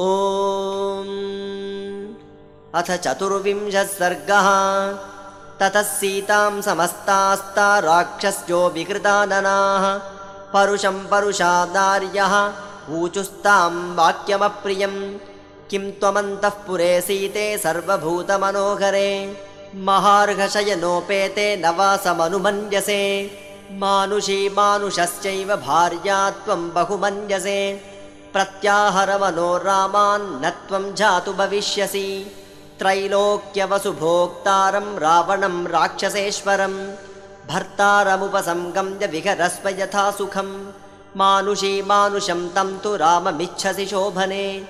ॐ। अथ चतुर्विंशः सर्गः। ततः सीतां समस्तास्ता राक्षस्यो विकृतादनाः परुषं परुषादार्यः। ऊचुस्तां वाक्यमप्रियम् किं त्वमन्तःपुरे सीते सर्वभूतमनोहरे। महार्घशयनोपेते नवासमनुमन्यसे। मानुषी मानुषश्चैव भार्या त्वं बहुमन्यसे प्रत्याहरमनो रामान्न त्वं जातु भविष्यसि। त्रैलोक्यवसुभोक्तारं रावणं राक्षसेश्वरं भर्तारमुपसङ्गम्य विहरस्व यथा सुखं मानुषी मानुषं तं तु राममिच्छसि शोभने।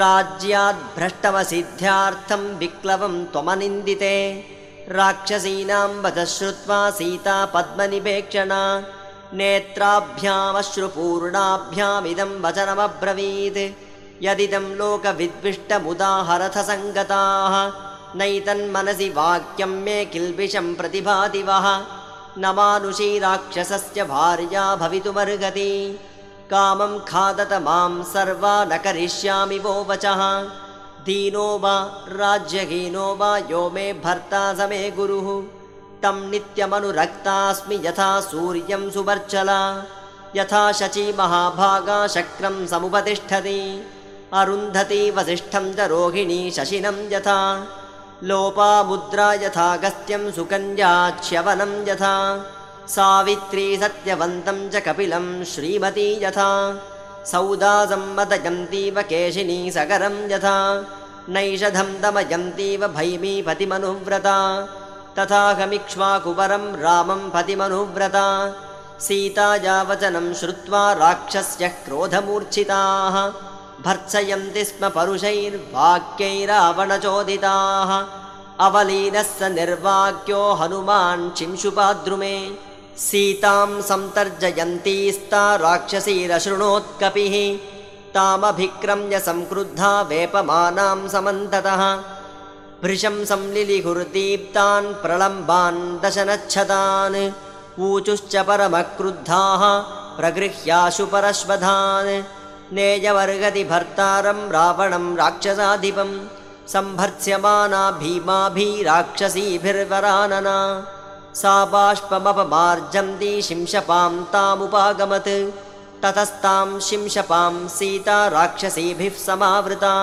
राज्याद्भ्रष्टमसिद्ध्यार्थं विक्लवं त्वमनिन्दिते। राक्षसीनां वच श्रुत्वा सीता पद्मनिपेक्षणा नेत्राभ्यामश्रुपूर्णाभ्यामिदं वचनमब्रवीत्। यदिदं लोकविद्विष्टमुदाहरथसङ्गताः नैतन्मनसि वाक्यं मे किल्बिषं प्रतिभाति वः। न मानुषी राक्षसस्य भार्या भवितुमर्हति। कामं खादत मां सर्वा न करिष्यामि वो वचः। दीनो वा राज्यहीनो वा यो मे भर्ता स मे गुरुः तं नित्यमनुरक्तास्मि यथा सूर्यं सुवर्चला यथा शची महाभागा शक्रं समुपतिष्ठति अरुन्धती वसिष्ठं च रोहिणी शशिनं यथा लोपामुद्रा यथा गस्त्यं सुकन्याच्यवनं यथा सावित्री सत्यवन्तं च कपिलं श्रीमती यथा सौदासम्मदयन्तीव केशिनी सगरं यथा नैषधं दमयन्तीव भैमी पतिमनुव्रता तथाहमिक्ष्वाकुवरं रामं पतिमनुव्रता। सीताया वचनं श्रुत्वा राक्षस्य क्रोधमूर्च्छिताः। भर्त्सयन्ति स्म परुषैर्वाक्यैरावणचोदिताः। अवलीनः स निर्वाक्यो हनुमान् चिंशुपाद्रुमे। सीतां सन्तर्जयन्तीस्ता राक्षसीरशृणोत्कपिः। तामभिक्रम्य संक्रुद्धा वेपमानां समन्ततः भृशं संलिलिहुर्दीप्तान् प्रलम्बान् दशनच्छतान् ऊचुश्च परमक्रुद्धाः प्रगृह्याशु परश्वधान्। नेयवर्गति भर्तारं रावणं राक्षसाधिपं सम्भर्त्स्यमाना भीमाभिराक्षसीभिर्वरानना। सा बाष्पमपमार्जन्ती शिंशपां तामुपागमत् ततस्तां शिंशपां सीता राक्षसीभिः समावृता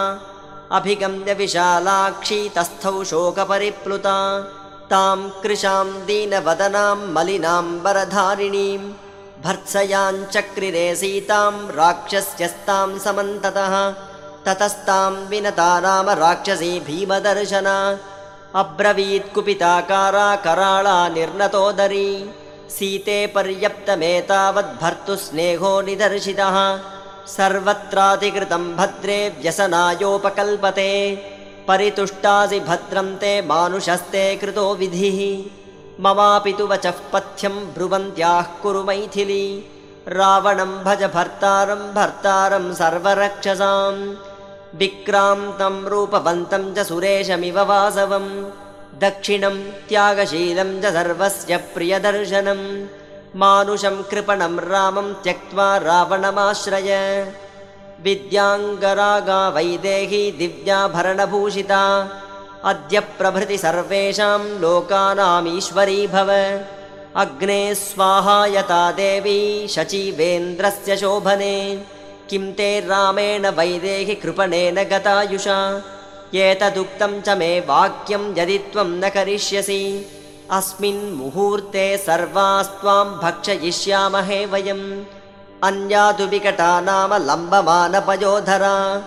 अभिगम्य विशालाक्षी तस्थौ शोकपरिप्लुता। तां कृशां दीनवदनां मलिनां वरधारिणीं। भर्त्सयाञ्चक्रिरे सीतां राक्षस्यस्तां समन्ततः। ततस्तां विनता नाम राक्षसी भीमदर्शना। अब्रवीत्कुपिताकारा कराळा निर्नतोदरी। सीते पर्यप्तमेतावद्भर्तुः स्नेहो निदर्शितः सर्वत्राधिकृतं भद्रे व्यसनायोपकल्पते परितुष्टासि भद्रं ते मानुषस्ते कृतो विधिः। ममापि तु वचः पथ्यं ब्रुवन्त्याः कुरु मैथिली। रावणं भज भर्तारं भर्तारं सर्वरक्षसाम्। विक्रान्तं रूपवन्तं च सुरेशमिव वासवं दक्षिणं त्यागशीलं च सर्वस्य प्रियदर्शनं मानुषं कृपणं रामं त्यक्त्वा रावणमाश्रय। विद्याङ्गरागा वैदेही दिव्याभरणभूषिता। अद्य प्रभृति सर्वेषां लोकानामीश्वरी भव। अग्ने स्वाहा यता देवी शचीवेन्द्रस्य शोभने। किं ते रामेण वैदेहि कृपणेन गतायुषा। एतदुक्तं च मे वाक्यं यदि त्वं न करिष्यसि अस्मिन् मुहूर्ते सर्वास्त्वां भक्षयिष्यामहे वयम्। अन्या नाम लम्बमानपयोधरा।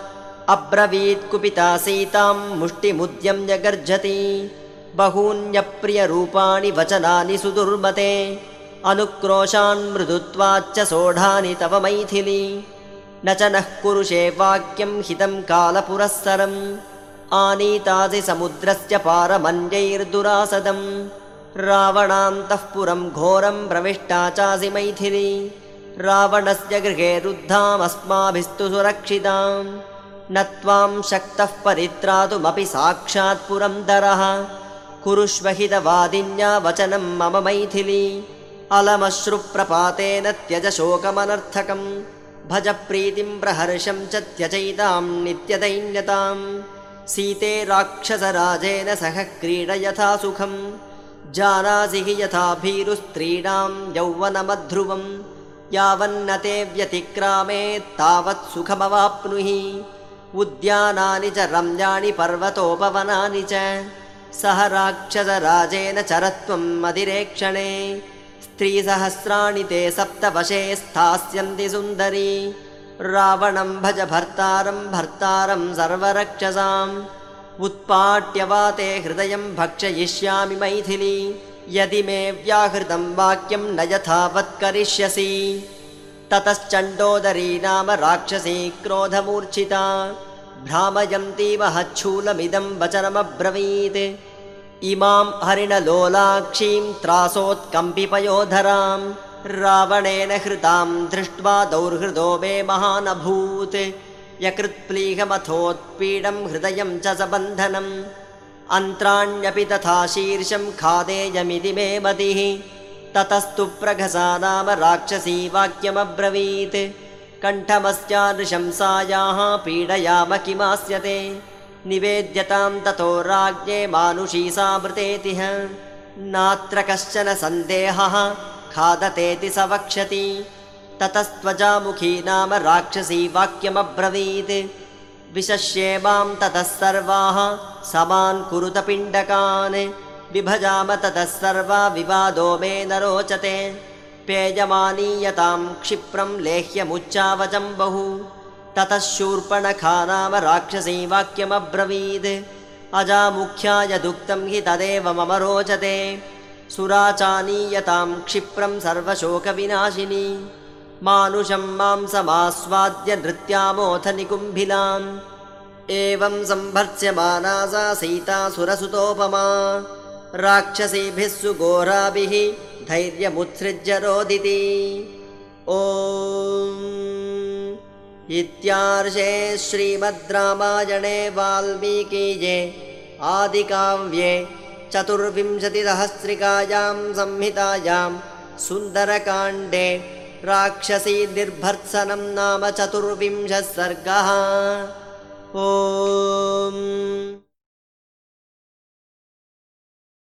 अब्रवीत् कुपिता सीतां मुष्टिमुद्यम्य गर्जति बहून्यप्रियरूपाणि वचनानि सुदुर्मते। अनुक्रोशान् मृदुत्वाच्च सोढानि तव मैथिली। न च नः कुरुषे वाक्यं हितं कालपुरःसरम्। आनीतासि समुद्रस्य पारमन्यैर्दुरासदम् रावणान्तः पुरं घोरं प्रविष्टा चासि मैथिली। रावणस्य गृहे रुद्धामस्माभिस्तु सुरक्षितां न त्वां शक्तः परित्रातुमपि साक्षात् पुरन्दरः कुरुष्वहितवादिन्या वचनं मम मैथिली। अलमश्रुप्रपातेन त्यज शोकमनर्थकम् भजप्रीतिं प्रहर्षं च त्यजैतां नित्यदैन्यताम्। सीते राक्षसराजेन सह क्रीड यथा सुखं जानासि हि यथा भीरुस्त्रीणां यौवनमध्रुवं यावन्न ते व्यतिक्रामे तावत् सुखमवाप्नुहि। उद्यानानि च रम्याणि पर्वतोपवनानि च सह राक्षसराजेन चरत्वम् मदिरेक्षणे। स्त्रीसहस्राणि ते सप्तवशे स्थास्यन्ति सुन्दरी। रावणं भज भर्तारं भर्तारं सर्वरक्षसाम् उत्पाट्य वा ते हृदयं भक्षयिष्यामि मैथिली। यदि मे व्याहृतं वाक्यं न यथावत् करिष्यसि। ततश्चण्डोदरी नाम राक्षसी क्रोधमूर्च्छिता। भ्रामयन्ती महच्छूलमिदं वचनमब्रवीत्। इमां हरिणलोलाक्षीं त्रासोत्कम्पिपयोधरां। रावणेन हृतां दृष्ट्वा दौर्हृदो मे महानभूत् यकृत्प्लीहमथोत्पीडं हृदयं च सबन्धनम्। अन्त्राण्यपि तथा शीर्षं खादेयमिति मे मतिः। ततस्तु प्रघसा नाम राक्षसी वाक्यमब्रवीत्। कण्ठमस्यानुशंसायाः पीडयाम किमास्यते। निवेद्यतां ततो राज्ञे मानुषी सामृतेतिह नात्र कश्चन सन्देहः खादतेति स वक्ष्यति ततस्त्वजामुखी नाम राक्षसी वाक्यमब्रवीत्। विशस्ये मां ततः सर्वाः समान् कुरुत पिण्डकान् विभजाम ततः सर्वा विवादो मे न रोचते। पेयमानीयतां क्षिप्रं लेह्यमुच्चावचं बहु। ततः शूर्पणखा नाम राक्षसी वाक्यमब्रवीत्। अजामुख्यायदुक्तं हि तदेव मम रोचते। सुराचानीयतां क्षिप्रं सर्वशोकविनाशिनी मानुषं मांसमास्वाद्य नृत्यामोऽथ निकुम्भिलाम् एवं सीता सुरसुतोपमा राक्षसीभिः सुघोराभिः धैर्यमुत्सृज्य रोदिति। ॐ इत्यार्षे श्रीमद् रामायणे वाल्मीकीये आदिकाव्ये चतुर्विंशतिसहस्रिकायां संहितायां सुन्दरकाण्डे राक्षसी निर्भर्त्सनं नाम चतुर्विंशः सर्गः। ॐ